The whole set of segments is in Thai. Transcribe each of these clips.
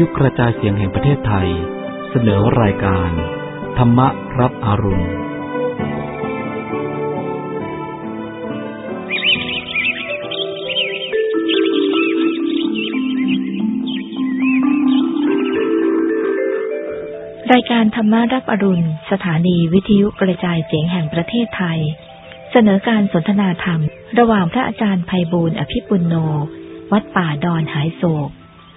วิทยุกระจายเสียงแห่งประเทศไทย เสนอรายการ ธรรมรับอรุณ รายการธรรมารับอรุณ สถานีวิทยุกระจายเสียงแห่งประเทศไทย เสนอการสนทนาธรรม ระหว่างพระอาจารย์ไพบูลอภิปุณโน วัดป่าดอนหายโศก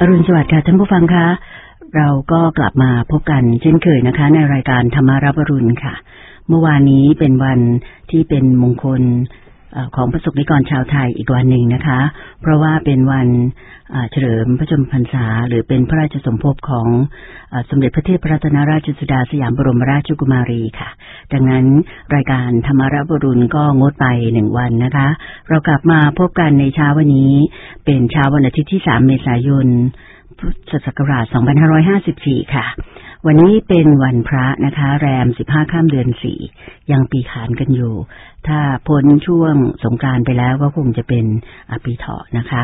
อรุณสวัสดิ์ค่ะท่านผู้ฟังคะ เราก็กลับมาพบกันเช่นเคยนะคะ ในรายการธรรมารับอรุณค่ะ เมื่อวานนี้เป็นวันที่เป็นมงคล ของประสบนิกรชาวไทยอีกวันหนึ่งนะคะ เพราะว่าเป็นวันเฉลิมพระชนมพรรษา หรือเป็นพระราชสมภพของอสมเด็จพระเทพรัตนราชสุดาสยามบรมราชกุมารีค่ะ ดังนั้นรายการธรรมรับรุณก็งดไปหนึ่งวันนะคะ เรากลับมาพบกันในเช้าวันนี้ เป็นเช้าวันอาทิตย์ที่ 3 เมษายนพุทธศักราช 2554 ค่ะ วันนี้เป็นวันพระนะคะ แรม 15 ข้ามเดือน 4 ยังปีขานกันอยู่ ถ้าพ้นช่วงสงกานต์ไปแล้วก็คงจะเป็นอปีเถาะนะคะ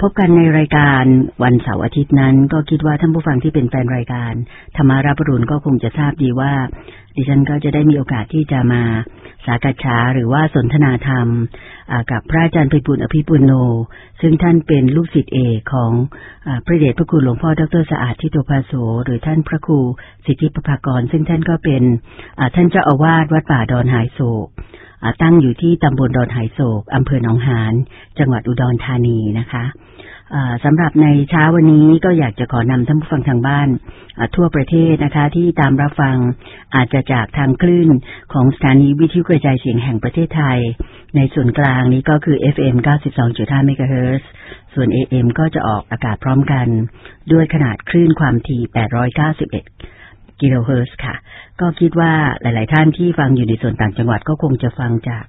พบกันในรายการวันเสาร์อาทิตย์นั้น ก็คิดว่าท่านผู้ฟังที่เป็นแฟนรายการธรรมารับรุณก็คงจะทราบดีว่า ดิฉันก็จะได้มีโอกาสที่จะมาสากฉาหรือว่าสนทนาธรรมกับพระอาจารย์ไพบุญอภิปุโน ซึ่งท่านเป็นลูกศิษย์เอกของอพระเดชพระคุณหลวงพ่อดรสะอาดทิโตภาโสหรือท่านพระครูสิทธิประภากร ซึ่งท่านก็เป็นท่านเจ้าอาวาสวัดป่าดอนหายโศก ตั้งอยู่ที่ตำบลดอนหายโศกอำเภอหนองหาน จังหวัดอุดรธานีนะคะสำหรับในเช้าวันนี้ก็อยากจะขอนำท่านผู้ฟังทางบ้าน ทั่วประเทศนะคะ ที่ตามรับฟังอาจจะจากทางคลื่นของสถานีวิทยุกระจายเสียงแห่งประเทศไทย ในส่วนกลางนี้ก็คือ FM 92.5เมกะเฮิรตซ์ส่วน AM ก็จะออกอากาศพร้อมกัน ด้วยขนาดคลื่นความถี่ 891 กิโลเฮิรตซ์ค่ะ ก็คิดว่าหลาย ๆ ท่านที่ฟังอยู่ในส่วนต่างจังหวัดก็คงจะฟังจาก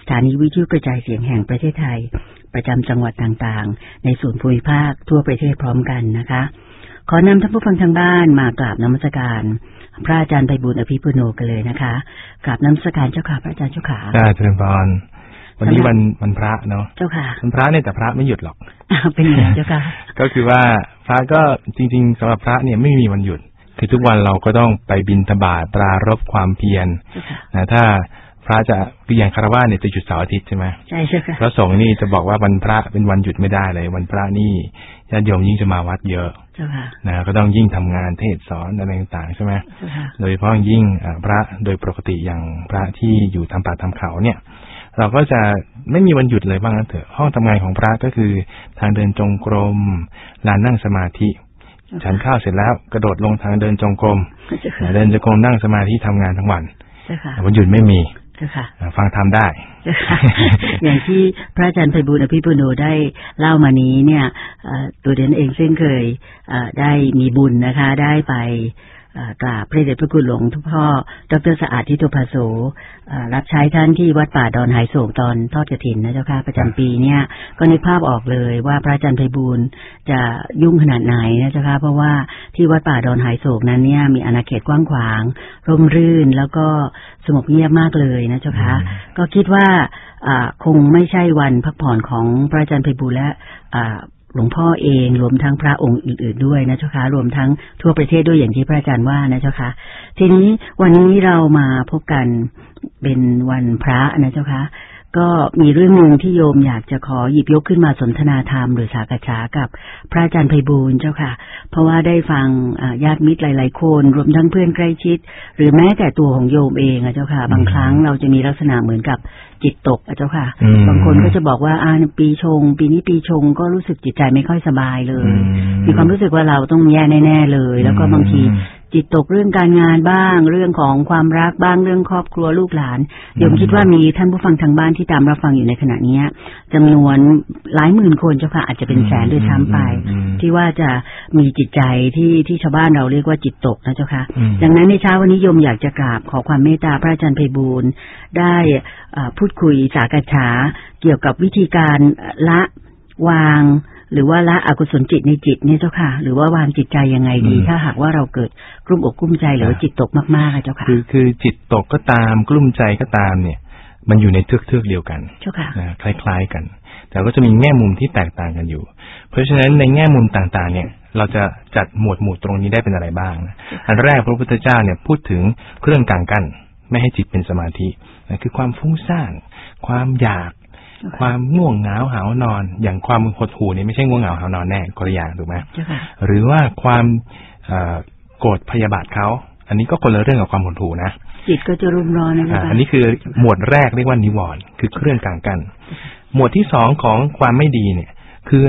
สถานีวิทยุกระจายเสียงแห่งประเทศไทย ประจำจังหวัดต่างๆ ในส่วนภูมิภาคทั่วประเทศพร้อมกันนะคะ ขอนำท่านผู้ฟังทางบ้านมากราบนมัสการ พระอาจารย์ไพบุญอภิปุโนกันเลยนะคะกราบนมัสการเจ้าค่ะพระอาจารย์เจ้าค่ะได้เจริญพรวันนี้วันวันพระเนาะเจ้าค่ะวันพระเนี่ยแต่พระไม่หยุดหรอกอ้าวเป็นอย่างไรเจ้าค่ะ ก็คือว่าพระก็จริง ๆสำหรับพระเนี่ยไม่มีวันหยุด คือทุกวันเราก็ต้องไปบินทบาทปรารบความเพียรเจ้าค่ะนะถ้าพระจะคืออย่างคารวะเนี่ยจะหยุดเสาร์อาทิตย์ใช่ไหมใช่เจ้าค่ะพระสงฆ์นี่จะบอกว่าวันพระเป็นวันหยุดไม่ได้เลย วันพระนี่ญาติโยมยิ่งจะมาวัดเยอะเจ้าค่ะนะก็ต้องยิ่งทำงานเทศน์สอนอะไรต่างๆใช่ไหมเจ้าค่ะโดยเฉพาะอย่างยิ่งอ่าพระโดยปกติอย่างพระที่อยู่ทำป่าทำเขาเนี่ย เราก็จะไม่มีวันหยุดเลยบ้างนั้นเถอะห้องทำงานของพระก็คือทางเดินจงกรมลานนั่งสมาธิ ฉันข้าวเสร็จแล้วกระโดดลงทางเดินจงกรมเจ้าค่ะเดินจงกรมนั่งสมาธิทำงานทั้งวันเจ้าค่ะวันหยุดไม่มีเจ้าค่ะอ่าฟังทำได้เจ้าค่ะอย่างที่พระอาจารย์ไพบุญอภิปุโนได้เล่ามานี้เนี่ยเอ่อตัวเดนเองซึ่งเคยเอ่อได้มีบุญนะคะ ได้ไปเอ่อ กราบพระเดชพระคุณหลวงทุกพ่อ ดรสะอาดทิโตภาโสรับใช้ท่านที่วัดป่าดอนหายโศกตอนทอดกระถินนะเจ้าค่ะประจำปีเนี่ยก็ในกภาพออกเลยว่าพระอาจารย์ไพบูลจะยุ่งขนาดไหนนะเจ้าค่ะเพราะว่าที่วัดป่าดอนหายโศกนั้นเนี่ยมีอาณาเขตกว้างขวาง ร่มรื่นแล้วก็สงบเงียบมากเลยนะเจ้าค่ะก็คิดว่าคงไม่ใช่วันพักผ่อนของพระอาจารย์ไพบูลและ หลวงพ่อเองรวมทั้งพระองค์อื่น ๆด้วยนะเจ้าค่ะรวมทั้งทั่วประเทศด้วยอย่างที่พระอาจารย์ว่านะเจ้าค่ะทีนี้วันนี้เรามาพบกันเป็นวันพระนะเจ้าค่ะ ก็มีเรื่องหนึ่งที่โยมอยากจะขอหยิบยกขึ้นมาสนทนาธรรมหรือสากษากับพระอาจารย์ไพบูลย์เจ้าค่ะ เพราะว่าได้ฟังญาติมิตรหลาย ๆ คน รวมทั้งเพื่อนใกล้ชิด หรือแม้แต่ตัวของโยมเองอะเจ้าค่ะ บางครั้งเราจะมีลักษณะเหมือนกับจิตตกอะเจ้าค่ะอืมบางคนก็จะบอกว่าอ่าปีชง ปีนี้ปีชงก็รู้สึกจิตใจไม่ค่อยสบายเลยอืมมีความรู้สึกว่าเราต้องแย่แน่ ๆ เลย แล้วก็บางทีอืม จิตตกเรื่องการงานบ้าง เรื่องของความรักบ้างเรื่องครอบครัวลูกหลานโยมคิดว่ามีท่านผู้ฟังทางบ้านที่ตามรับฟังอยู่ในขณะเนี้ยจำนวนหลายหมื่นคนเจ้าค่ะอาจจะเป็นแสนด้วยซ้ำไปอืมที่ว่าจะมีจิตใจที่ที่ชาวบ้านเราเรียกว่าจิตตกนะเจ้าค่ะอืมดังนั้นในเช้าวันนี้โยมอยากจะกราบขอความเมตตาพระอาจารย์ไพบูลย์ได้เอ่อพูดคุยสากฉาเกี่ยวกับวิธีการละวาง หรือว่าละอกุศลจิตในจิตเนี่ยเจ้าค่ะ หรือว่าวางจิตใจยังไงดีอืมถ้าหากว่าเราเกิดกลุ้มอกกลุ้มใจหรือว่าอ่าจิตตกมากๆอะเจ้าค่ะ คือคือจิตตกก็ตามกลุ้มใจก็ตามเนี่ย มันอยู่ในเทือกเทือกๆเดียวกันเจ้าค่ะนะคล้าย ๆกัน แต่ก็จะมีแง่มุมที่แตกต่างกันอยู่ เพราะฉะนั้นในแง่มุมต่างๆ เนี่ย เราจะจัดหมวดหมู่ตรงนี้ได้เป็นอะไรบ้างนะอันแรกพระพุทธเจ้าเนี่ยพูดถึงเครื่องกลางกั้นไม่ให้จิตเป็นสมาธินะคือความฟุ้งซ่าน ความอยาก ความง่วงเหงาหาวนอน อย่างความหดหู่เนี่ยไม่ใช่ง่วงเหงาหาวนอนแน่คนละอย่างถูกไหมเจ้าค่ะหรือว่าความเอ่อโกรธพยาบาทเขาอันนี้ก็คนละเรื่องกับความหดหู่นะจิตก็จะรุมร้อนนะเจ้าอ่าค่ะอันนี้คือหมวดแรกเรียกว่านิวรณ์คือเครื่องกลางกัน หมวดที่สองของความไม่ดีเนี่ย คือ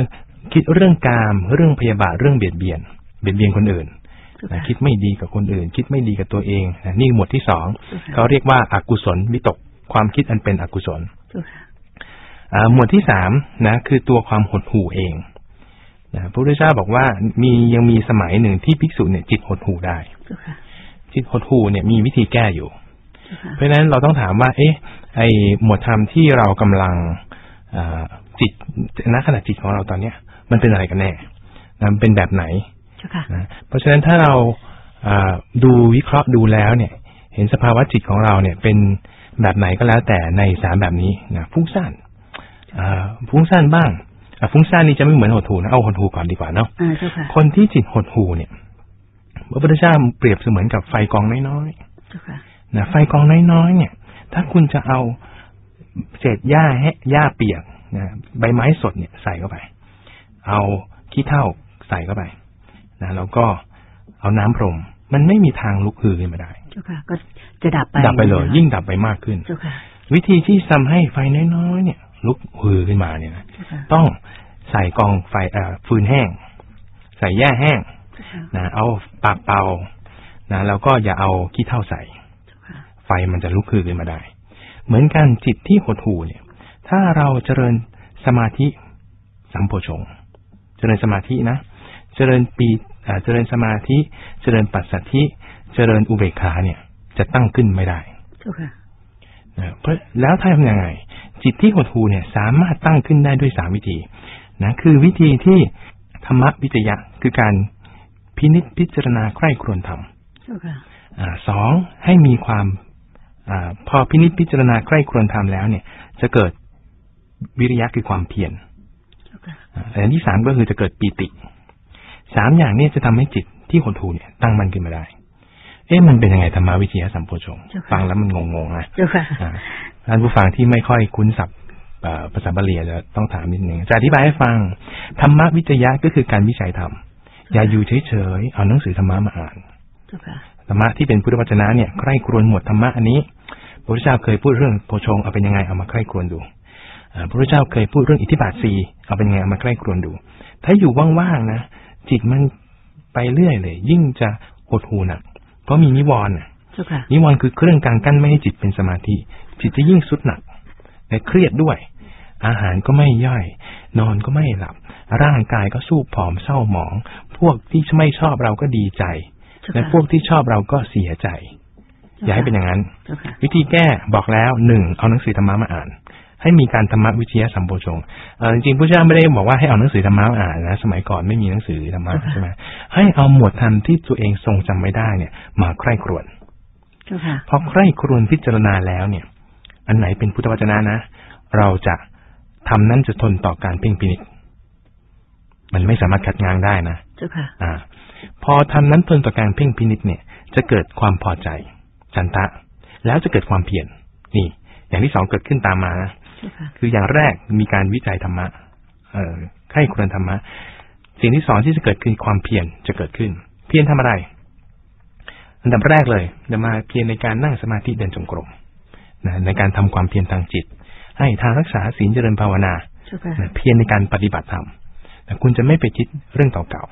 คิดเรื่องกาม เรื่องพยาบาทเรื่องเบียดเบียน เบียดเบียนคนอื่นเจ้านะค่ะคิดไม่ดีกับคนอื่น คิดไม่ดีกับตัวเองนะนี่หมวดที่สองเจ้าค่ะเขาเรียกว่าอากุศลวิตกความคิดอันเป็นอกุศลเจ้าค่ะอ่า หมวดที่สามนะคือตัวความหดหู่เองนะพระพุทธเจ้าบอกว่ามียังมีสมัยหนึ่งที่ภิกษุเนี่ย จิตหดหู่ได้เจ้าค่ะจิตหดหู่เนี่ยมีวิธีแก้อยู่เจ้าค่ะเพราะฉะนั้นเราต้องถามว่า เอ๊ะ ไอหมวดธรรมที่เรากำลังอ่าจิตณขณะจิตของเราตอนเนี้ย มันเป็นอะไรกันแน่นะมันเป็นแบบไหนเจ้าค่ะนะเพราะฉะนั้นถ้าเราอ่าดูวิเคราะห์ดูแล้วเนี่ย เห็นสภาวะจิตของเราเนี่ย เป็นแบบไหนก็แล้วแต่ในสามแบบนี้นะฟุ้งซ่านอ่า ฟุ้งซ่านบ้างอ่าฟุ้งซ่านนี่จะไม่เหมือนหดหูนะเอาหดหูก่อนดีกว่าเนาะอ่าเจ้าค่ะคนที่จิตหดหูเนี่ยพระพุทธเจ้าเปรียบเสมือนกับไฟกองน้อยๆเจ้าค่ะนะไฟกองน้อยๆเนี่ย ถ้าคุณจะเอาเศษหญ้าแหะหญ้าเปียกนะใบไม้สดเนี่ยใส่เข้าไป เอาขี้เถ้าใส่เข้าไปนะแล้วก็เอาน้ำพรม มันไม่มีทางลุกฮือขึ้นมาได้เจ้าค่ะ ก็จะดับไปดับไปเลยนะคะยิ่งดับไปมากขึ้นเจ้าค่ะ วิธีที่ทำให้ไฟน้อยๆเนี่ย ลุกฮือขึ้นมาเนี่ยนะเจ้าค่ะต้องใส่กองไฟเอ่อฟืนแห้ง ใส่หญ้าแห้งเจ้าค่ะนะเอาปากเป่านะแล้วก็อย่าเอาขี้เถ้าใส่เจ้าค่ะไฟมันจะลุกคือขึ้นมาได้ เหมือนกันจิตที่หดหู่เนี่ย ถ้าเราเจริญสมาธิสัมโพชง เจริญสมาธินะ เจริญปีอ่าเจริญสมาธิ เจริญปัสสัทธิ เจริญอุเบกขาเนี่ย จะตั้งขึ้นไม่ได้เจ้าค่ะนะเพราะแล้วถ้าทำยังไง จิตที่หดหู่เนี่ยสามารถตั้งขึ้นได้ด้วยสามวิธีนะคือวิธีที่ธรรมวิจยะคือการพินิจพิจารณาใคร่ครวญธรรมเจ้าค่ะอ่าสองให้มีความอาพอพินิจพิจารณาใกล้ครวญทำแล้วเนี่ย จะเกิดวิริยะคือความเพียรเจ้าค่ะอ่าอันที่สามก็คือจะเกิดปีติสามอย่างเนี้จะทำให้จิตที่หดหู่เนี่ย ตั้งมันขึ้นมาได้ เอ๊ะมันเป็นยังไงธรรมวิจยะสัมโพชงค์ฟังแล้วมันงงๆนะเจ้าค่ะอ่าท่านผู้ฟังที่ไม่ค่อยคุ้นศัพท์เอ่อภาษาบาลีอาจจะต้องถามนิดนึงจะอธิบายให้ฟังธรรมวิจยะก็คือการวิจัยธรรมอย่าอยู่เฉยๆเอาหนังสือธรรมะมาอ่านเจ้าค่ะธรรมะที่เป็นพุทธวจนะเนี่ยใคร่ครวญหมวดธรรมะอันนี้พระพุทธเจ้าเคยพูดเรื่องโพชงเอาเป็นยังไงเอามาใคร่ครวญดูอ่าพระพุทธเจ้าเคยพูดเรื่องอิทธิบาทสีเอาเป็นยังไงเอามาใคร่ครวญดู ถ้าอยู่ว่างๆนะจิตมันไปเรื่อยเลย ยิ่งจะหดหูหนักเพ ราะมีนิวรณ์น่ะเจ้าค่ะนิวรณ์คือเครื่องกลางกั้นไม่ให้จิตเป็นสมาธิ จิตจะยิ่งสุดหนักและเครียดด้วย อาหารก็ไม่ย่อย นอนก็ไม่หลับ ร่างกายก็สู้ผอมเศร้าหมอง พวกที่ไม่ชอบเราก็ดีใจเจ้าและค่ะพวกที่ชอบเราก็เสียใจ อย่าให้เป็นอย่างนั้นเจ้าค่ะวิธีแก้บอกแล้วหนึ่งเอาหนังสือธรรมะมาอ่าน ให้มีการธรรมวิทยาสัมโพชงค์เอ่อจริงๆพระเจ้าไม่ได้บอกว่าให้เอาหนังสือธรรมะมาอ่านนะสมัยก่อนไม่มีหนังสือธรรมะใช่ไหมให้เอาหมวดธรรมที่ตัวเองทรงจำไม่ได้เนี่ย มาใคร่ครวญเจ้าค่ะพอใคร่ครวญพิจารณาแล้วเนี่ย อันไหนเป็นพุทธวจนะนะ เราจะทำนั้นจะทนต่อการเพ่งพินิจมันไม่สามารถขัดง้างได้นะเจ้าค่ะ อ่า พอทำนั้นทนต่อการเพ่งพินิจเนี่ย จะเกิดความพอใจจันทะ แล้วจะเกิดความเพียรนี่ อย่างที่สองเกิดขึ้นตามมานะเจ้า ค่ะคืออย่างแรกมีการวิจัยธรรมะ เอ่อใคร่ครวญธรรมะ สิ่งที่สองที่จะเกิดคือความเพียรจะเกิดขึ้น เพียรทำอะไร อันดับแรกเลยจะมาเพียรในการนั่งสมาธิเดินจงกรมนะในการทำความเพียรทางจิต ให้ทางรักษาศีลเจริญภาวนาเจ้าค่ะนะเพียรในการปฏิบัติธรรมแต่คุณจะไม่ไปคิดเรื่องเก่า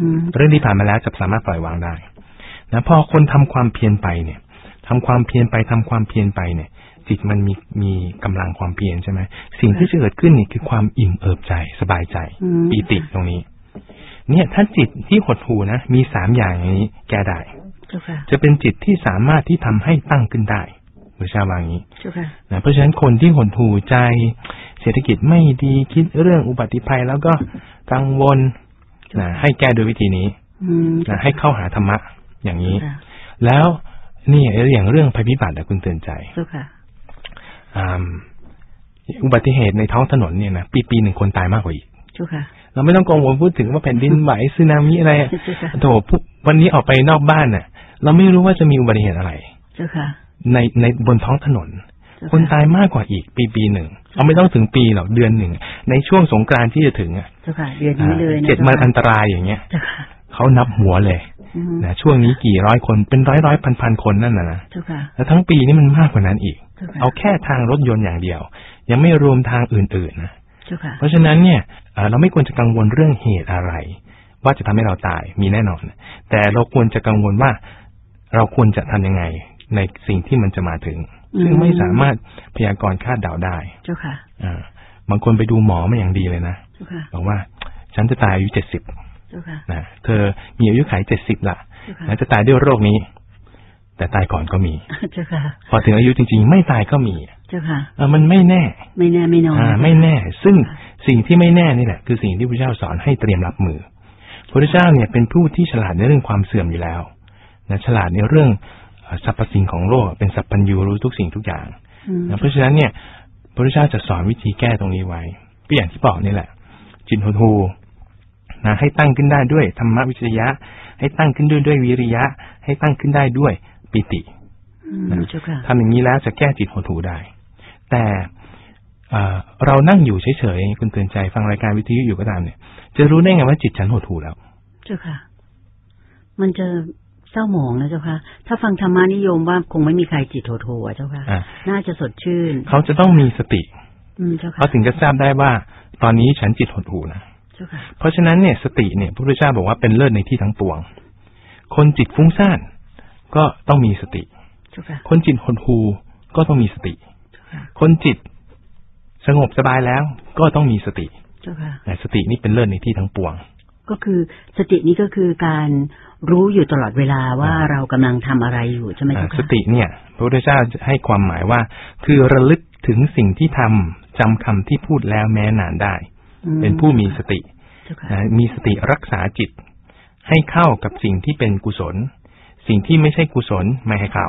อืมๆเรื่องที่ผ่านมาแล้วจะสามารถปล่อยวางได้นะพอคนทำความเพียรไปเนี่ยทำความเพียรไปทำความเพียรไปเนี่ย จิตมันมีมีกำลังความเพียรใช่ไหมสิ่งที่จะเกิดขึ้นนี่คือความอิ่มเอิบใจสบายใจอืมปีติตรงนี้ เนี่ยถ้าจิตที่หดหูนะมีสามอย่างอย่างนี้แก้ได้เจ้าค่ะจะเป็นจิตที่สามารถที่ทำให้ตั้งขึ้นได้พระเจ้าวาอย่างนี้เจ้าค่ะนะเพราะฉะนั้นคนที่หดหูใจ เศรษฐกิจไม่ดีคิดเรื่องอุบัติภัยแล้วก็กังวลนะให้แก้โดยวิธีนี้อืมนะให้เข้าหาธรรมะอย่างนี้เจ้าค่ะแล้วนี่อย่างเรื่องภัยพิบัตินะคุณเตือนใจเจ้าค่ะ อ่าอุบัติเหตุในท้องถนนเนี่ยนะปีปีหนึ่งคนตายมากกว่าอีกเจ้าค่ะเราไม่ต้องกังวลพูดถึงว่าแผ่นดินไหวสึนามิอะไรอะเจ้าค่ะโถผู้วันนี้ออกไปนอกบ้านน่ะ เราไม่รู้ว่าจะมีอุบัติเหตุอะไรเจ้าค่ะในในบนท้องถนนเจ้าะคนตายมากกว่าอีก ปีปีหนึ่งเอาไม่ต้องถึงปีหรอกเดือนหนึ่งในช่วงสงกรานต์ที่จะถึงอะเจ้าค่ะเดือนนี้เลยนะเจ็ดวันจ้าค่ะอันตรายอย่างเงี้ยเจ้าค่ะเขานับหัวเลยอืมนะช่วงนี้กี่ร้อยคนเป็นร้อยร้อยพันพันคนนั่นนะนะเจ้าค่ะแล้วทั้งปีนี่มันมากกว่านั้นอีก เจ้าค่ะเอาแค่ทางรถยนต์อย่างเดียว ยังไม่รวมทางอื่นๆนะเจ้าค่ะเพราะฉะนั้นเนี่ยเอ่อเราไม่ควรจะกังวลเรื่องเหตุอะไร ว่าจะทำให้เราตายมีแน่นอน แต่เราควรจะกังวลว่าเราควรจะทำยังไงในสิ่งที่มันจะมาถึง ซึ่งไม่สามารถพยากรณ์คาดเดาได้เจ้าค่ะอ่าบางคนไปดูหมอมาอย่างดีเลยนะเจ้าค่ะบอกว่า ฉันจะตายอายุเจ็ดสิบเจ้าค่ะนะเธอมีอายุขัยเจ็ดสิบละเจ้าค่ะนะจะตายด้วยโรคนี้ แต่ตายก่อนก็มี เจ้าค่ะ พอถึงอายุจริง ๆ ไม่ตายก็มี เจ้าค่ะเออมันไม่แน่ ไม่แน่ไม่นอนอ่าไม่แน่ ซึ่งสิ่งที่ไม่แน่นี่แหละ คือสิ่งที่พระเจ้าสอนให้เตรียมรับมือพระเจ้าเนี่ยเป็นผู้ที่ฉลาดในเรื่องความเสื่อมอยู่แล้วนะฉลาดในเรื่องเอ่อสรรพสิ่งของโลกเป็นสัพพัญญูรู้ทุกสิ่งทุกอย่างอืมนะเพราะฉะนั้นเนี่ย พระเจ้าจะสอนวิธีแก้ตรงนี้ไว้ก็อย่างที่บอกนี่แหละ จิตหดหูนะให้ตั้งขึ้นได้ด้วยธรรมวิจยะ ให้ตั้งขึ้นด้วยด้วยวิริยะ ให้ตั้งขึ้นได้ด้วย ปิติอืมเจ้าค่ะทำอย่างนี้แล้วจะแก้จิตหดหูได้ แต่เอ่อเรานั่งอยู่เฉยๆคุณเตือนใจฟังรายการวิทยุอยู่ก็ตามเนี่ย จะรู้ได้ไงว่าจิตฉันหดหูแล้ว เจ้าค่ะ มันจะเศร้าหมองนะเจ้าค่ะ ถ้าฟังธรรมานิยมว่าคงไม่มีใครจิตโถโถอะเจ้าค่ะอะ น่าจะสดชื่น เขาจะต้องมีสติอืมเจ้าค่ะเขาถึงจะทราบได้ว่า ตอนนี้ฉันจิตหดหูนะเจ้าค่ะเพราะฉะนั้นเนี่ยสติเนี่ยพระพุทธเจ้าบอกว่าเป็นเลิศในที่ทั้งปวง คนจิตฟุ้งซ่าน ก็ต้องมีสติเจ้าค่ะคนจิตหดหูก็ต้องมีสติเจ้าค่ะคนจิตสงบสบายแล้วก็ต้องมีสติเจ้าค่ะแต่สตินี่เป็นเลิศในที่ทั้งปวง ก็คือสตินี้ก็คือการรู้อยู่ตลอดเวลาว่าอ่าเรากำลังทำอะไรอยู่ใช่ไหมอ่าเจ้าค่ะสติเนี่ย พระพุทธเจ้าให้ความหมายว่า คือระลึกถึงสิ่งที่ทำจำคำที่พูดแล้วแม้นานได้อืมเป็นผู้มีสติเจ้าค่ะนะมีสติรักษาจิต ให้เข้ากับสิ่งที่เป็นกุศล สิ่งที่ไม่ใช่กุศลไม่ให้เข้า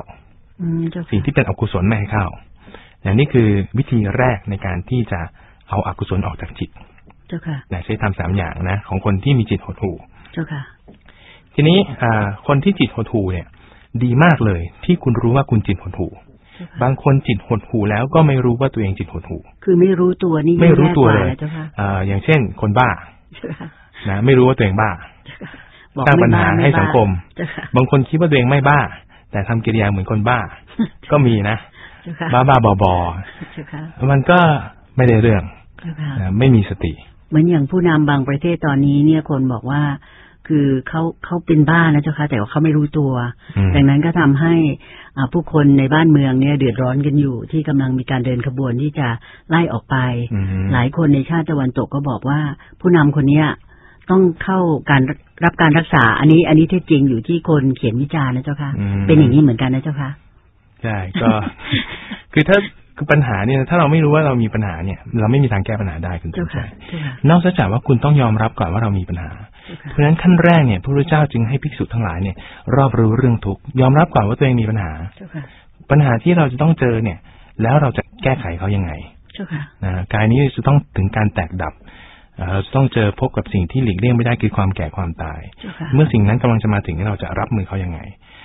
อืมเจ้าค่ะสิ่งที่เป็นอกุศลไม่ให้เข้าอย่างนี้คือวิธีแรกในการที่จะเอาอากุศลออกจากจิต เจ้าค่ะนะใช้ทำสามอย่างนะ ของคนที่มีจิตหดหู่ เจ้าค่ะ ทีนี้อ่าคนที่จิตหดหู่เนี่ย ดีมากเลยที่คุณรู้ว่าคุณจิตหดหู่เจ้าค่ะบางคนจิตหดหู่แล้วก็ไม่รู้ว่าตัวเองจิตหดหู่ คือไม่รู้ตัวนี่ไม่รู้ตัวแกเลยนะเจ้าค่ะอ่าอย่างเช่น คนบ้าเจ้าค่ะนะไม่รู้ว่าตัวเองบ้าเจ้าค่ะบอก สร้างปัญหาไบ้ให้สังคมเจ้าค่ะบางคนคิดว่าตัวเองไม่บ้า แต่ทำกิริยาเหมือนคนบ้า ก็มีนะเจ้าค่ะบ้าบ้าบอบอเจ้าค่ะมันก็ไม่ได้เรื่องเจ้าค่ะนะไม่มีสติ เหมือนอย่างผู้นำบางประเทศตอนนี้เนี่ยคนบอกว่าคือเขาเขาเป็นบ้านะเจ้าค่ะแต่ว่าเขาไม่รู้ตัวอืมดังนั้นก็ทำให้อ่าผู้คนในบ้านเมืองเนี่ยเดือดร้อนกันอยู่ ที่กำลังมีการเดินขบวนที่จะไล่ออกไปอืมหลายคนในชาติตะวันตกก็บอกว่า ผู้นำคนเนี้ย ต้องเข้าการรับการรักษา อันนี้ อันนี้เท็จจริงอยู่ที่คนเขียนวิจารณ์นะเจ้าค่ะอืมเป็นอย่างนี้เหมือนกันนะเจ้าค่ะใช่ก็คือถ้าคือปัญหาเนี่ยถ้าเราไม่รู้ว่าเรามีปัญหาเนี่ย เราไม่มีทางแก้ปัญหาได้คุณเจ้าผู้ชค่ะมเจ้าค่ะนอกจากว่าคุณต้องยอมรับก่อนว่าเรามีปัญหาเจ้าค่ะเพราะฉะนั้นขั้นแรกเนี่ยพระพุทธเจ้าจึงให้ภิกษุทั้งหลายเนี่ย รอบรู้เรื่องทุกข์ยอมรับก่อนว่าตัวเองมีปัญหาเจ้าค่ะปัญหาที่เราจะต้องเจอเนี่ย แล้วเราจะแก้ไขเขายังไงเจ้าค่ะนะกายนี้จะต้องถึงการแตกดับ เอ่อเราจะต้องเจอพบกับสิ่งที่หลีกเลี่ยงไม่ได้คือความแก่ความตายเจ้าค่ะเมื่อสิ่งนั้นกำลังจะมาถึงเราจะรับมือเขายังไง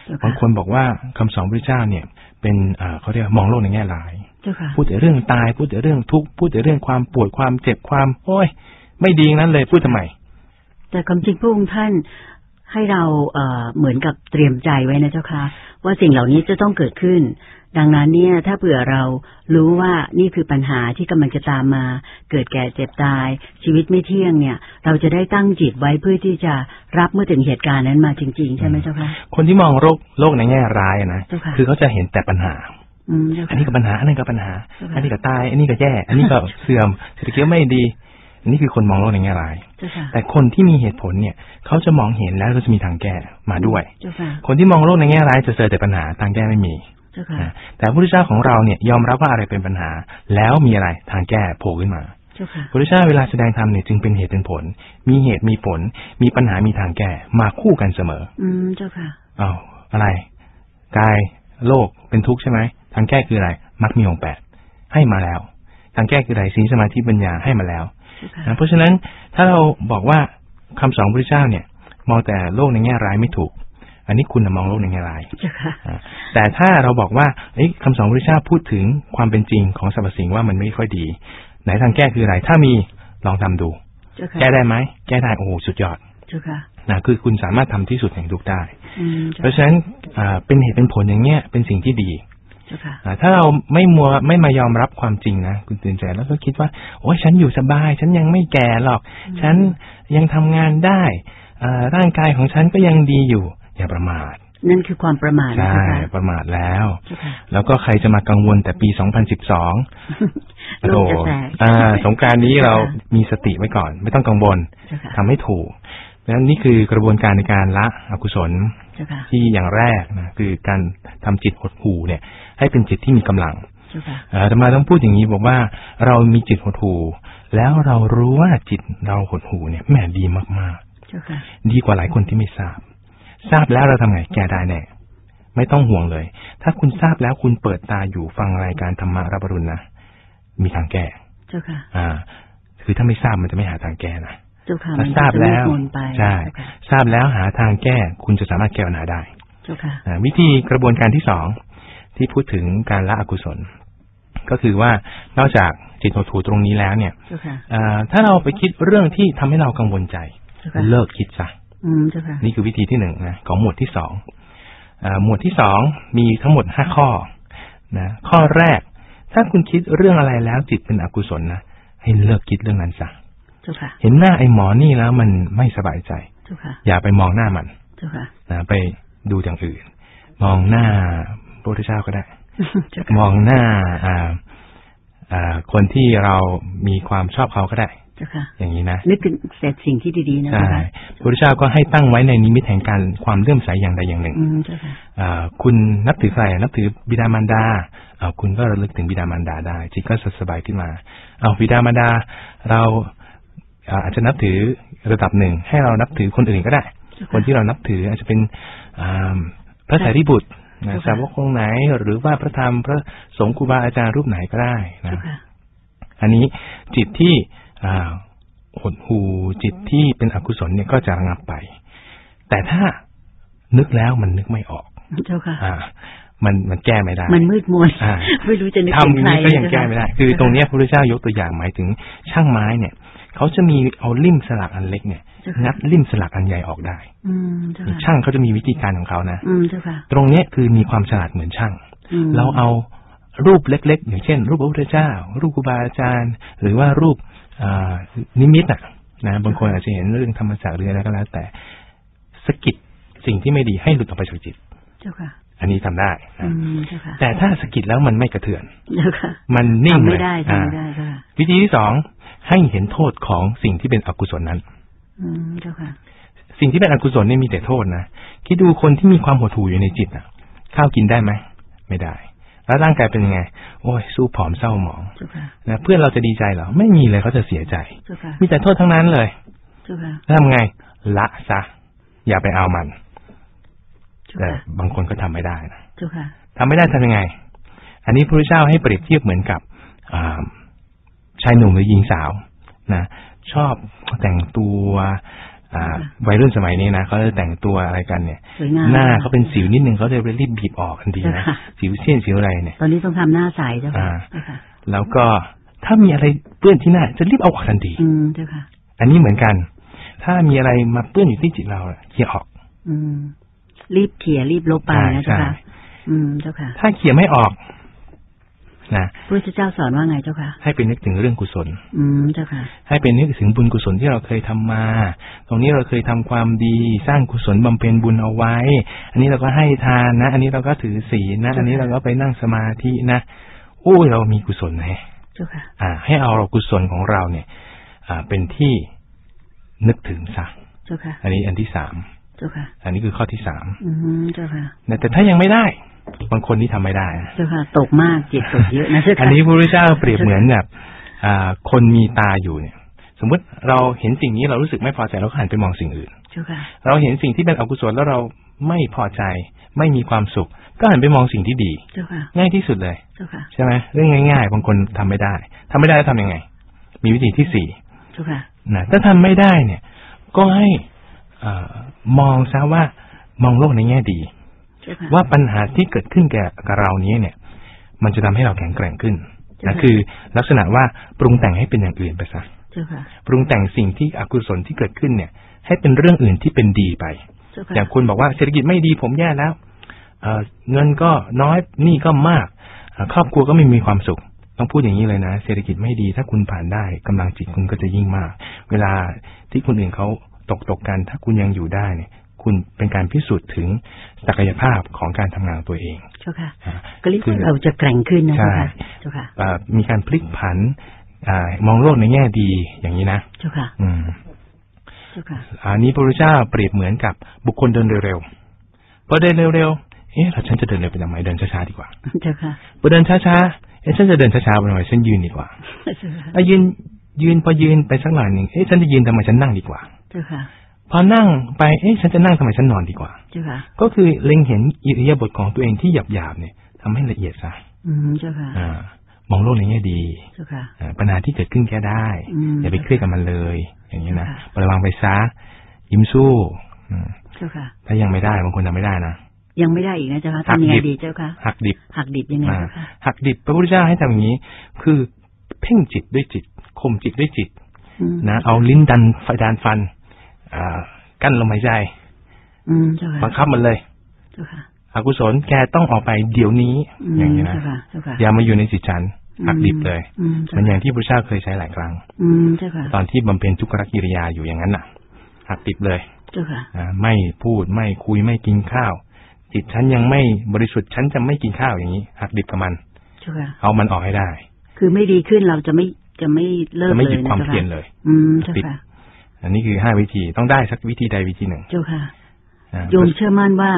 เจ้าบางค่ะคนบอกว่าคำสอนพระเจ้าเนี่ย เป็นเอ่อเขาเรียกว่ามองโลกในแง่ร้ายเจ้าค่ะพูดแต่เรื่องตาย พูดแต่เรื่องทุกข์พูดแต่เรื่องความปวดความเจ็บความ โอ้ย ไม่ดีนั้นเลยพูดทำไม แต่ความจริงพระองค์ท่าน ให้เราเอ่อเหมือนกับเตรียมใจไว้นะเจ้าค่ะ ว่าสิ่งเหล่านี้จะต้องเกิดขึ้น ดังนั้นเนี่ยถ้าเผื่อเรารู้ว่านี่คือปัญหาที่กำลังจะตามมา เกิดแก่เจ็บตาย ชีวิตไม่เที่ยงเนี่ย เราจะได้ตั้งจิตไว้เพื่อที่จะรับเมื่อถึงเหตุการณ์นั้นมาจริง ๆ ใช่ไหมเจ้าค่ะคนที่มองโลกโลกในแง่ร้ายอะนะเจ้าค่ะคือเขาจะเห็นแต่ปัญหาอืมเจ้าอันค่ะนี้ก็ปัญหา อันนั้นก็ปัญหาเจ้าค่ะอันนี้ก็ตาย อันนี้ก็แย่ อันนี้ก็เสื่อมเศรษฐกิจไม่ดีอั นนี้คือคนมองโลกในแง่ร้ายเจ้าค่ะแต่คนที่มีเหตุผลเนี่ย เขาจะมองเห็นแล้วก็จะมีทางแก้มาด้วยเจ้าค่ะคนที่มองโลกในแง่ร้ายจะเจอแต่ปัญหาทางแก้ไม่มีเจ้าค่ะนะแต่พระพุทธเจ้าของเราเนี่ยยอมรับว่าอะไรเป็นปัญหา แล้วมีอะไรทางแก้โผล่ขึ้นมาเจ้าค่ะพระพุทธเจ้าเวลาแสดงธรรมเนี่ยจึงเป็นเหตุเป็นผล มีเหตุมีผล มีปัญหามีทางแก้มาคู่กันเสมอ อืมเจ้าค่ะอ้าวอะไรกายโลกเป็นทุกข์ใช่ไหมทางแก้คืออะไรมรรคมีองค์แปดให้มาแล้ว ทางแก้คืออะไรศีลสมาธิปัญญาให้มาแล้วเจ้าค่ะ นะเพราะฉะนั้นถ้าเราบอกว่าคำสอนพระพุทธเจ้าเนี่ย มองแต่โลกในแง่ร้ายไม่ถูก อันนี้คุณน่ะมองโลกในแง่ร้ายเจ้าค่ะอ่าแต่ถ้าเราบอกว่าเอ้ยคำสอนพระพุทธเจ้าพูดถึงความเป็นจริงของสรรพสิ่งว่ามันไม่ค่อยดี ไหนทางแก้คืออะไรถ้ามีลองทำดูเจ้าค่ะแก้ได้ไหมแก้ได้โอ้โหสุดยอดเจ้าค่ะนะคือคุณสามารถทำที่สุดแห่งทุกข์ได้อืมเจ้าเพราะฉะนั้นอ่าเป็นเหตุเป็นผลอย่างเงี้ยเป็นสิ่งที่ดีเจ้าค่ะอ่า ถ้าเราไม่มัวไม่มายอมรับความจริงนะคุณตื่นใจแล้วก็คิดว่า โอ้ยฉันอยู่สบาย ฉันยังไม่แก่หรอก ฉันยังทำงานได้อ่าร่างกายของฉันก็ยังดีอยู่ อย่าประมาทนั่นคือความประมาทนะใช่เจ้าค่ะประมาทแล้วเจ้าค่ะแล้วก็ใครจะมากังวลแต่ปี 2012โลกจะแตกอ่าสงกรารนี้เรามีสติไว้ก่อน ไม่ต้องกังวลเจ้าค่ะทำให้ถูกดังนั้นนี่คือกระบวนการในการละอกุศลเจ้าค่ะที่อย่างแรกนะคือการทำจิตหดหู่เนี่ย ให้เป็นจิตที่มีกำลังเจ้าค่ะเอ่อธรรมาต้องพูดอย่างนี้บอกว่าเรามีจิตหดหู่แล้วเรารู้ว่าจิตเราหดหู่เนี่ยแหมดีมากเจ้าค่ะๆดีกว่าหลายคนที่ไม่ทราบ ทราบแล้วเราทำไงแก้ได้แน่ไม่ต้องห่วงเลย ถ้าคุณทราบแล้วคุณเปิดตาอยู่ฟังรายการธรรมารับอรุณนะมีทางแก้เจ้าค่ะ อ่า คือถ้าไม่ทราบมันจะไม่หาทางแก้นะเจ้าค่ะถ้ามันทราบจะแล้วมืดมนไปใช่เจ้าค่ะทราบแล้วหาทางแก้ คุณจะสามารถแก้ปัญหาได้เจ้าค่ะอ่าวิธีกระบวนการที่สอง ที่พูดถึงการละอกุศล ก็คือว่านอกจากจิตหดหู่ตรงนี้แล้วเนี่ยเจ้าค่ะอ่าถ้าเราไปคิดเรื่องที่ทำให้เรากังวลใจเจ้าค่ะเลิกคิดซะอืมเจ้าค่ะนี่คือวิธีที่หนึ่งนะของหมวดที่สองอาหมวดที่สองมีทั้งหมดห้าข้อนะข้อแรก ถ้าคุณคิดเรื่องอะไรแล้วจิตเป็นอกุศลนะให้เลิกคิดเรื่องนั้นซะเจ้าค่ะเห็นหน้าไอ้หมอนี่แล้วมันไม่สบายใจเจ้าค่ะอย่าไปมองหน้ามันเจ้าค่ะนะไปดูอย่างอื่น มองหน้า พระพุทธเจ้าก็ได้เจ้าค่ะมองหน้าอ่าอ่าคนที่เรามีความชอบเขาก็ได้เจ้าค่ะอย่างนี้นะนึกถึงแต่สิ่งที่ดีๆนะใช่เจ้าค่ะพระพุทธเจ้าก็ให้ตั้งไว้ในนิมิตแห่งการความเลื่อมใสอย่างใดอย่างหนึ่งอืมเจ้าค่ะอ่าคุณนับถือใครนับถือบิดามารดาอ่าคุณก็ระลึกถึงบิดามารดาได้จิตก็สบายขึ้นมา เอาบิดามารดา เราอ่าอาจจะนับถือระดับหนึ่ง ให้เรานับถือคนอื่นก็ได้เจ้าค่ะคนที่เรานับถืออาจจะเป็นอ่าพระสารีบุตร นะเจ้าค่ะสาวกองค์ไหน หรือว่าพระธรรมพระสงฆ์ครูบาอาจารย์รูปไหนก็ได้นะเจ้าค่ะอันนี้จิตที่อ่าหดหูจิตที่เป็นอกุศลเนี่ยก็จะระงับไป แต่ถ้านึกแล้วมันนึกไม่ออกเจ้าค่ะอ่า มันมันแก้ไม่ได้ มันมืดมนอ่าไม่รู้จะนึกทำถึงใครนี้ก็ยังแก้ไม่ได้ คือตรงเนี้ยพระพุทธเจ้ายกตัวอย่างหมายถึงช่างไม้เนี่ย เขาจะมีเอาลิ่มสลักอันเล็กเนี่ยเจ้าค่ะงัดลิ่มสลักอันใหญ่ออกได้ อืมเจ้าค่ะช่างเขาจะมีวิธีการของเขานะอืมเจ้าค่ะตรงเนี้ยคือมีความฉลาดเหมือนช่างอืมเราเอารูปเล็ก ๆ อย่างเช่น รูปพระพุทธเจ้า รูปครูบาอาจารย์ หรือว่ารูปอ่านิมิตอะนะบางคนอาจจะเห็นเรื่องธรรมจักรหรืออะไรก็แล้ว แต่สะกิดสิ่งที่ไม่ดีให้หลุดออกไปจากจิตเจ้าค่ะอันนี้ทำได้อืนะมเจ้าค่ะแต่ถ้าสะกิดแล้วมันไม่กระเทือนเจ้าค่ะมันนิ่งทำเลไม่ยได้ทำอ่าไม่ได้เจ้าค่ะวิธีที่สอง ให้เห็นโทษของสิ่งที่เป็นอกุศลนั้น อืมเจ้าค่ะ สิ่งที่เป็นอกุศลเนี่ยมีแต่โทษนะคิดดูคนที่มีความหดหู่อยู่ในจิตอะ ข้าวกินได้ไหมไม่ได้ แล้วร่างกายเป็นยังไง โอ้ย สู้ผอมเศร้าหมองเจ้าค่ะนะเพื่อนเราจะดีใจเหรอไม่มีเลยเขาจะเสียใจเจ้าค่ะมีแต่โทษทั้งนั้นเลยเจ้าค่ะแล้วทำไงละซะอย่าไปเอามันเจ้าแต่ค่ะบางคนก็ทำไม่ได้นะเจ้าค่ะทำไม่ได้ทำยังไง อันนี้พระพุทธเจ้าให้เปรียบเทียบเหมือนกับอ่า ชายหนุ่มหรือหญิงสาวนะชอบแต่งตัวอ่าวัยรุ่นสมัยนี้นะเขาจะแต่งตัวอะไรกันเนี่ยสวยงามหน้าเขาเป็นสิวนิดนึงเขาจะรีบบีบออกทันทีนะค่ะสิวเส้นสิวอะไรเนี่ย ตอนนี้ต้องทำหน้าใสเจ้าค่ะอ่าเจ้าค่ะแล้วก็ถ้ามีอะไรเปื้อนที่หน้าจะรีบเอาออกทันทีอืมเจ้าค่ะ อันนี้เหมือนกัน ถ้ามีอะไรมาเปื้อนอยู่ที่จิตเราอะเคลียร์ออก อืม รีบเขี่ยรีบลบไปใช่นะเจ้าค่ะใช่อืมเจ้าค่ะ ถ้าเคลียร์ไม่ออก นะพระพุทธเจ้าสอนว่าไงเจ้าค่ะ ให้ไปนึกถึงเรื่องกุศล อืมเจ้าค่ะ ให้เป็นนึกถึงบุญกุศลที่เราเคยทำมา ตรงนี้เราเคยทำความดี สร้างกุศลบำเพ็ญบุญเอาไว้ อันนี้เราก็ให้ทานนะ อันนี้เราก็ถือศีลนะ อันนี้เราก็ไปนั่งสมาธินะโอ้ยเรามีกุศลนะเจ้าค่ะอ่า ให้เอาเรากุศลของเราเนี่ย อ่า เป็นที่นึกถึงซะเจ้าค่ะ อันนี้อันที่สามเจ้าค่ะ อันนี้คือข้อที่สามอืมเจ้าค่ะแต่แต่ถ้ายังไม่ได้ บางคนที่ทำไม่ได้นะเจ้าค่ะตกมากจิตตกเยอะนะเจ้าค่ะอันนี้พระพุทธเจ้าเปรียบเหมือนแบบอ่าคนมีตาอยู่เนี่ย สมมุติเราเห็นสิ่งนี้เรารู้สึกไม่พอใจเราก็หันไปมองสิ่งอื่นเจ้าค่ะเราเห็นสิ่งที่เป็นอกุศลแล้วเราไม่พอใจ ไม่มีความสุข ก็หันไปมองสิ่งที่ดีเจ้าค่ะง่ายที่สุดเลยเจ้าค่ะใช่ไหมเรื่องง่าย ๆ บางคนทำไม่ได้ทำไม่ได้แล้วทำยังไง มีวิธีที่สี่เจ้าค่ะนะถ้าทำไม่ได้เนี่ย ก็ให้เออมองซะว่ามองโลกในแง่ดีเจ้าค่ะ ว่าปัญหาที่เกิดขึ้นแก่กับเรานี้เนี่ย มันจะทำให้เราแข็งแกร่งขึ้นนะใช่ค่ะคือ ลักษณะว่าปรุงแต่งให้เป็นอย่างอื่นไปซะเจ้าค่ะปรุงแต่งสิ่งที่อกุศลที่เกิดขึ้นเนี่ย ให้เป็นเรื่องอื่นที่เป็นดีไปเจ้าค่ะอย่างคุณบอกว่าเศรษฐกิจไม่ดีผมแย่แล้วเอ่อเงินก็น้อยหนี้ก็มากเอ่อครอบครัวก็ไม่มีความสุข ต้องพูดอย่างนี้เลยนะเศรษฐกิจไม่ดี ถ้าคุณผ่านได้กำลังจิตคุณก็จะยิ่งมาก เวลาที่คนอื่นเขาตกตกกัน ถ้าคุณยังอยู่ได้เนี่ย คุณเป็นการพิสูจน์ถึงศักยภาพของการทำงานของตัวเองเจ้าค่ะอ่าก็เรียกว่าเราจะแกร่งขึ้นนะใช่เจ้าค่ะเจ้าค่ะเอ่อมีการพลิกผันอามองโลกในแง่ดีอย่างนี้นะเจ้าค่ะ อืมเจ้าค่ะอันนี้พระพุทธเจ้าเปรียบเหมือนกับบุคคลเดินเร็วๆพอเดินเร็วๆเอ๊ะแล้วฉันจะเดินเร็วไปทำไมเดินช้าๆดีกว่าเจ้าค่ะพอเดินช้าๆเอ๊ะฉันจะเดินช้าๆไปทำไมฉันยืนดีกว่าเจ้าค่ะอะยืนยืนพอยืนไปสักหน่อยหนึ่งเอ๊ะฉันจะยืนทำไมฉันนั่งดีกว่าเจ้าค่ะ พอนั่งไปเอ๊ะฉันจะนั่งทำไมฉันนอนดีกว่าเจ้าค่ะก็คือเล็งเห็นอิริยาบถของตัวเองที่หยาบๆเนี่ยทำให้ละเอียดซะอืมเจ้าค่ะอ่ามองโลกในแง่ดีเจ้าค่ะอ่าปัญหาที่เกิดขึ้นแก้ได้อืมอย่าไปเครียดกับมันเลย อย่างนี้นะค่ะประวังไปซะยิ้มสู้อืมเจ้าค่ะถ้ายังไม่ได้บางคนทำไม่ได้นะยังไม่ได้อีกนะเจ้าค่ะหักทำยังไงดิบดีเจ้าค่ะหักดิบหักดิบยังไงอ่าเจ้าค่ะหักดิบพระพุทธเจ้าให้ทำอย่างนี้ คือเพ่งจิตด้วยจิตข่มจิตด้วยจิตอืมนะเอาลิ้นดันไฟดานฟันอ่า กั้นลมหายใจอืมเจ้าค่ะบังคับมันเลยเจ้าค่ะอกุศลแกต้องออกไปเดี๋ยวนี้อืมอย่างนี้นะเจ้าค่ะเจ้าค่ะอย่ามาอยู่ในจิตฉันหักดิบเลยอืมเจ้ามันอค่ะย่างที่พระพุทธเจ้าเคยใช้หลายครั้งอืมเจ้าค่ะตอนที่บำเพ็ญทุกขกิริยาอยู่อย่างนั้นน่ะหักดิบเลยเจ้าค่ะอ่าไม่พูดไม่คุยไม่กินข้าว จิตฉันยังไม่บริสุทธิ์ฉันจะไม่กินข้าวอย่างนี้หักดิบกับมันเจ้าค่ะเอามันออกให้ได้ คือไม่ดีขึ้นเราจะไม่จะไม่เลิกจะไม่หเลยุดยนะความเจ้าเพียรค่ะเลย อืมเจ้าค่ะ อันนี้คือห้าวิธีต้องได้สักวิธีใดวิธีหนึ่งเจ้าค่ะอ่าโยมเชื่อมั่นว่า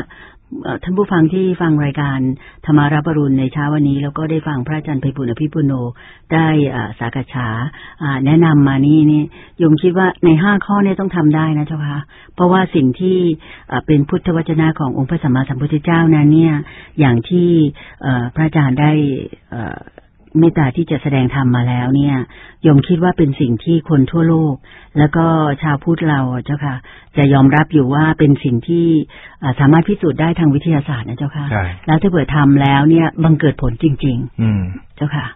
เอ่อท่านผู้ฟังที่ฟังรายการธรรมารับปรุณในเช้าวันนี้ แล้วก็ได้ฟังพระอาจารย์ไพบุญอภิปุโนได้อ่าสากฉาอ่าแนะนำมานี่นี่โยมคิดว่าในห้าข้อเนี่ยต้องทำได้นะเจ้าค่ะเพราะว่าสิ่งที่อ่าเป็นพุทธวจนะขององค์พระสัมมาสัมพุทธเจ้านั้นเนี่ยอย่างที่เอ่อพระอาจารย์ได้ เอ่อเมตตาที่จะแสดงธรรมมาแล้วเนี่ยโยมคิดว่าเป็นสิ่งที่คนทั่วโลก แล้วก็ชาวพุทธเราอะเจ้าค่ะ จะยอมรับอยู่ว่าเป็นสิ่งที่อ่าสามารถพิสูจน์ได้ทางวิทยาศาสตร์นะเจ้าค่ะใช่แล้วถ้าเกิดทำแล้วเนี่ยบังเกิดผลจริงอืมๆเจ้าค่ะ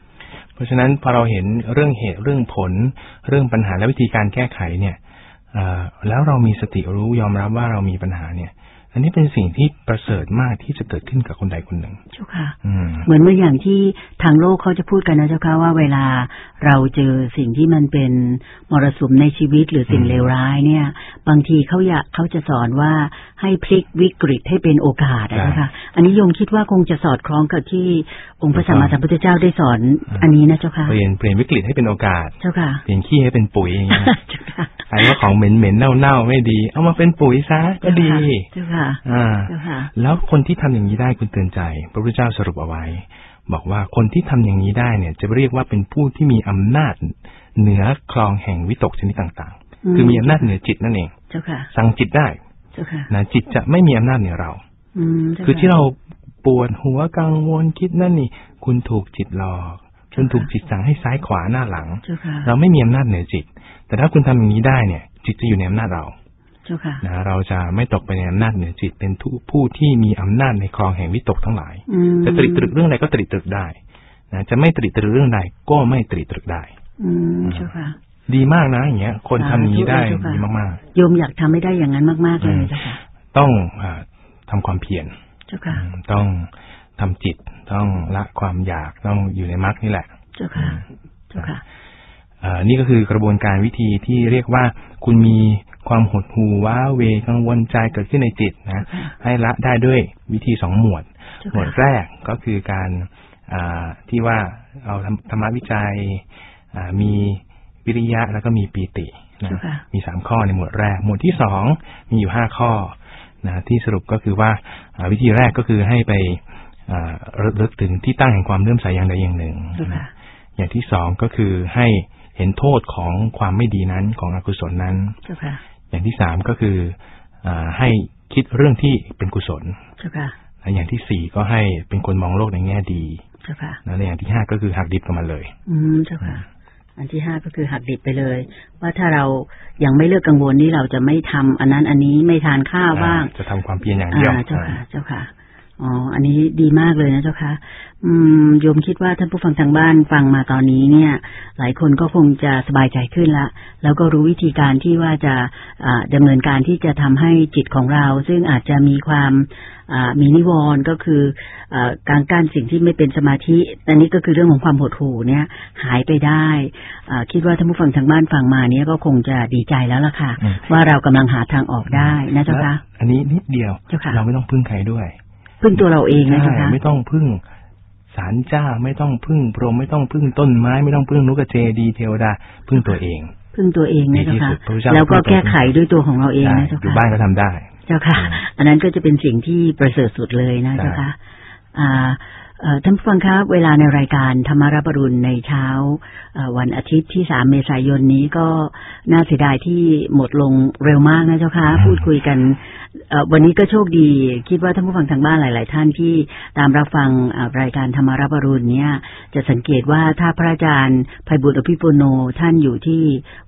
เพราะฉะนั้นพอเราเห็นเรื่องเหตุเรื่องผล เรื่องปัญหาและวิธีการแก้ไขเนี่ยเอ่อแล้วเรามีสติรู้ยอมรับว่าเรามีปัญหาเนี่ย อันนี้เป็นสิ่งที่ประเสริฐมากที่จะเกิดขึ้นกับคนใดคนหนึ่งเจ้าค่ะอืมเหมือนเมื่ออย่างที่ทางโลกเขาจะพูดกันนะเจ้าค่ะว่าเวลาเราเจอสิ่งที่มันเป็นมรสุมในชีวิตหรือสิ่งอืมเลวร้ายเนี่ย บางทีเขาอยากเขาจะสอนว่าให้พลิกวิกฤตให้เป็นโอกาสนะเจ้าค่ะอันนี้โยมคิดว่าคงจะสอดคล้องกับที่องค์พระสัมมาสัมพุทธเจ้าได้สอน อันนี้นะเจ้าค่ะเปลี่ยนเปลี่ยนวิกฤตให้เป็นโอกาสเจ้าค่ะเปลี่ยนขี้ให้เป็นปุ๋ยอย่างเงี้ย นะเจ้าค่ะไอ้ว่าของเหม็นเหม็นๆเน่าเน่าๆไม่ดี เอามาเป็นปุ๋ยซะก็ดีเจ้าค่ะอ่าเจ้าค่ะแล้วคนที่ทำอย่างนี้ได้คุณเตือนใจ พระพุทธเจ้าสรุปเอาไว้ บอกว่าคนที่ทำอย่างนี้ได้เนี่ย จะเรียกว่าเป็นผู้ที่มีอำนาจเหนือคลองแห่งวิตกชนิดต่างอืมๆคือมีอำนาจเหนือจิตนั่นเองเจ้าค่ะสั่งจิตได้เจ้าค่ะนะจิตจะไม่มีอำนาจเหนือเราอืมจ้คือที่เราปวดหัวกังวลคิดนั่นนี่ คุณถูกจิตหลอกคุณถูกจิตสั่งให้ซ้ายขวาหน้าหลังเจ้าค่ะเราไม่มีอำนาจเหนือจิต แต่ถ้าคุณทำอย่างนี้ได้เนี่ย จิตจะอยู่ในอำนาจเราเจ้าค่ะนะเราจะไม่ตกไปในอำนาจเหนือจิตเป็นผู้ผู้ที่มีอำนาจในครองแห่งวิตกทั้งหลายอืมจะตรีตรึกเรื่องใดก็ตรีตรึกได้นะจะไม่ตรีตรึกเรื่องใดก็ไม่ตรีตรึกได้ อืมเจ้าค่ะดีมากนะอย่างเงี้ย คนทำอย่างนี้ได้สาธุเจ้าค่ะดีมากโยมอยากทำให้ได้อย่างนั้นมากๆเลยอืมเจ้าค่ะๆต้องอาทำความเพียรเจ้าค่ะอืมต้องทำจิต ต้องละความอยากต้องอยู่ในมรรคนี่แหละ เจ้าค่ะ เจ้าค่ะเอ่อ นี่ก็คือกระบวนการวิธีที่เรียกว่าคุณมีความหดหู่ว้าเหวกังวลใจเกิดขึ้นในจิตนะให้ละได้ด้วยวิธีสองหมวดเจ้าหมวดค่ะแรกก็คือการอ่าที่ว่าเอาธรรมธรรมวิจัยอ่ามีวิริยะแล้วก็มีปีตินะเจ้าค่ะมีสามข้อในหมวดแรก หมวดที่สองมีอยู่ห้าข้อนะที่สรุปก็คือว่าอ่าวิธีแรกก็คือให้ไปอ่าระลึกถึงที่ตั้งแห่งความเลื่อมใสอย่างใดอย่างหนึ่งเจ้าค่ะอย่างที่สองก็คือให้ เห็นโทษของความไม่ดีนั้นของอกุศลนั้นเจ้าค่ะอย่างที่สามก็คืออาให้คิดเรื่องที่เป็นกุศลเจ้าค่ะและอย่างที่สี่ก็ให้เป็นคนมองโลกในแง่ดีเจ้าค่ะและอย่างที่ห้าก็คือหักดิบกันมาเลย อืมเจ้าค่ะอันที่ห้าก็คือหักดิบไปเลย ว่าถ้าเรายังไม่เลิกกังวลนี่เราจะไม่ทำอันนั้นอันนี้ไม่ทานข้าวบ้าง จะทำความเพียรอย่างเดียวอ่าเจ้าค่ะ เจ้าค่ะ อ๋อ อันนี้ดีมากเลยนะเจ้าค่ะอืมโยมคิดว่าท่านผู้ฟังทางบ้านฟังมาตอนนี้เนี่ย หลายคนก็คงจะสบายใจขึ้นละ แล้วก็รู้วิธีการที่ว่าจะอ่าดำเนินการที่จะทำให้จิตของเรา ซึ่งอาจจะมีความอ่ามีนิวรณ์ก็คืออาการกั้นสิ่งที่ไม่เป็นสมาธิอันนี้ก็คือเรื่องของความหดหู่เนี่ย หายไปได้อ่าคิดว่าท่านผู้ฟังทางบ้านฟังมาเนี่ยก็คงจะดีใจแล้วล่ะค่ะอืมว่าเรากำลังหาทางออกได้นะเจ้าค่ะและอันนี้นิดเดียวเจ้าค่ะเราไม่ต้องพึ่งใครด้วย พึ่งตัวเราเองนะเจ้าใช่ค่ะไม่ต้องพึ่งศาลเจ้าไม่ต้องพึ่งพรหมไม่ต้องพึ่งต้นไม้ ไม่ต้องพึ่งนกกระเจดีย์เทวดา พึ่งตัวเอง พึ่งตัวเองนะดีที่เจ้าค่ะสุดพระเจ้าแล้วก็พึ่งตัวแก้ไขด้วยตัวของเราเองใช่นะเจ้าอยู่ค่ะบ้านก็ทำได้ เจ้าค่ะอืมอันนั้นก็จะเป็นสิ่งที่ประเสริฐสุดเลยนะใช่เจ้าค่ะ อ่าเอ่อ ท่านผู้ฟังครับเวลาในรายการธรรมารับปรุณในเช้าเอ่อวันอาทิตย์ที่สามเมษายนนี้ก็น่าเสียดายที่หมดลงเร็วมากนะเจ้าค่ะพูดคุยกันเอ่อวันนี้ก็โชคดี คิดว่าท่านผู้ฟังทางบ้านหลาย ๆ ท่านที่ตามรับฟังอ่ารายการธรรมารับปรุณเนี่ยจะสังเกตว่าถ้าพระอาจารย์ภัยบุตรอภิปุโนท่านอยู่ที่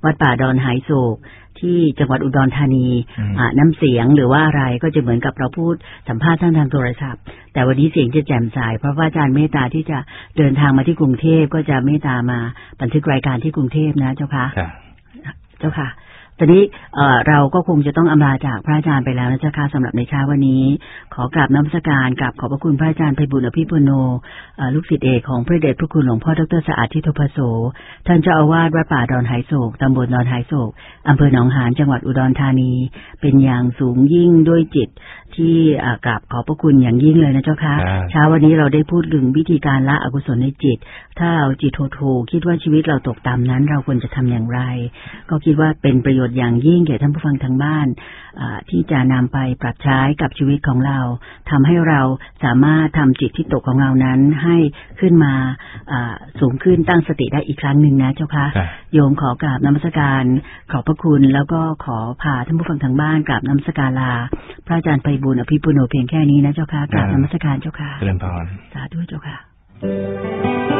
วัดป่าดอนหายโศก ที่จังหวัดอุดรธานีอืมอ่าน้ำเสียงหรือว่าอะไรก็จะเหมือนกับเราพูดสัมภาษณ์ท่านทางโทรศัพท์ แต่วันนี้เสียงจะแจ่มใสเพราะว่าอาจารย์เมตตาที่จะเดินทางมาที่กรุงเทพก็จะเมตตามาบันทึกรายการที่กรุงเทพนะเจ้าค่ะจ้ะเจ้าค่ะ ตอนนี้เอ่อเราก็คงจะต้องอำลาจากพระอาจารย์ไปแล้วนะเจ้าค่ะสำหรับในเช้าวันนี้ ขอกราบน้ำสการกราบขอบพระคุณพระอาจารย์ไพบุญอภิปุโนเอ่อลูกศิษย์เอกของพระเดชพระคุณหลวงพ่อดรสะอาดทิโทภโส ท่านเจ้าอาวาสวัดป่าดอนไหโศกตำบลดอนไหโศกอำเภอหนองหานจังหวัดอุดรธานี เป็นอย่างสูงยิ่งด้วยจิตที่อ่ากราบขอบพระคุณอย่างยิ่งเลยนะเจ้าค่ะอ่าเช้าวันนี้เราได้พูดถึงวิธีการละอกุศลในจิต ถ้าเราจิตโทโทคิดว่าชีวิตเราตกต่ำนั้น เราควรจะทำอย่างไร ก็คิดว่าเป็นประโยชน์อย่างยิ่งแก่ท่านผู้ฟังทางบ้านอ่าที่จะนำไปปรับใช้กับชีวิตของเราทำให้เราสามารถทำจิตที่ตกของเรานั้นให้ขึ้นมาอ่าสูงขึ้นตั้งสติได้อีกครั้งหนึ่งนะเจ้าค่ะจ้ะโยมขอกราบนมัสการขอบพระคุณแล้วก็ขอพาท่านผู้ฟังทางบ้านกราบนมัสการลา พระอาจารย์ไพบุญอภิปุโนเพียงแค่นี้นะเจ้าค่ะกราบนมัสการเจ้าค่ะเจริญพรสาธุเจ้าค่ะ